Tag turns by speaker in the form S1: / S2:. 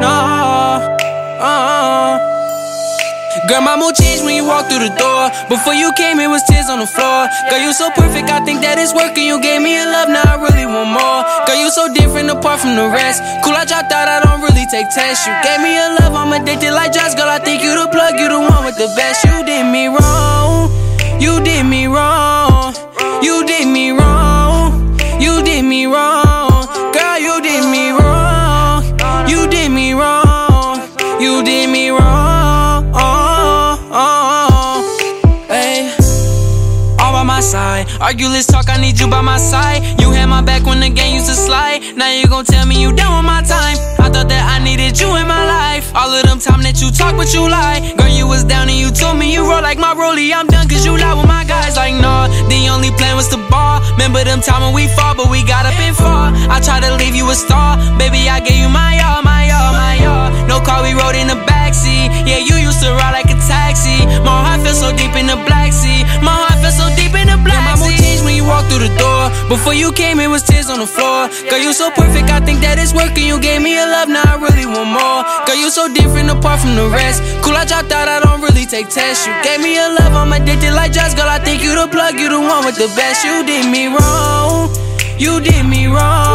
S1: no. Uh-uh. Girl, my mood changed when you walked through the door. Before you came, it was tears on the floor. Girl, you so perfect, I think that it's working. You gave me a love, now I really want more. Girl, you so different apart from the rest. Cool, I dropped out, I don't really take tests. You gave me a love, I'm addicted like drugs. Girl, I think you the plug, you the one with the best. You My side. Argue, let's talk. I need you by my side. You had my back when the game used to slide. Now you gon' tell me you done with my time. I thought that I needed you in my life. All of them time that you talk, but you lie. Girl, you was down and you told me you roll like my rollie. I'm done cause you lie with my guys. Like, nah, the only plan was to ball. Remember them time when we fought, but we got up and far. I tried to leave you a star. Baby, I gave you my all, my all, my all. No car, we rode in the backseat. Before you came, it was tears on the floor. Girl, you so perfect, I think that it's working. You gave me a love, now I really want more. Girl, you so different apart from the rest. Cool, I dropped out, I don't really take tests. You gave me a love, I'm addicted like drugs. Girl, I think you the plug, you the one with the best. You did me wrong. You did me wrong.